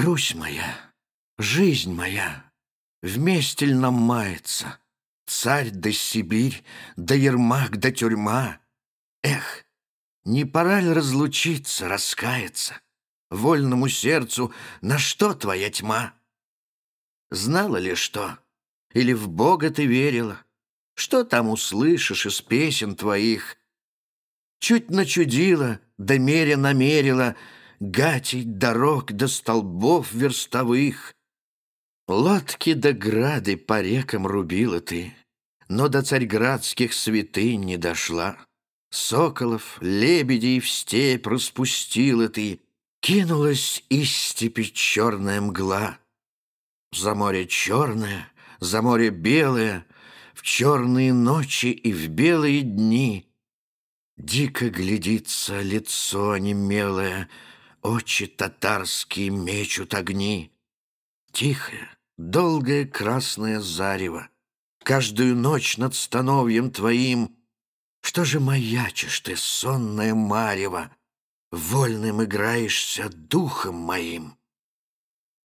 Русь моя, жизнь моя, вместе ль нам мается? Царь да Сибирь, да Ермак да тюрьма. Эх, не пора ли разлучиться, раскаяться? Вольному сердцу на что твоя тьма? Знала ли что? Или в Бога ты верила? Что там услышишь из песен твоих? Чуть начудила, да меря намерила Гатей дорог до столбов верстовых. Лодки да грады по рекам рубила ты, Но до царьградских святынь не дошла. Соколов, лебедей в степь распустила ты, Кинулась из степи черная мгла. За море черное, за море белое, В черные ночи и в белые дни. Дико глядится лицо немелое, Очи татарские мечут огни. Тихое, долгое красное зарево, Каждую ночь над становьем твоим. Что же маячишь ты, сонная марева, Вольным играешься духом моим?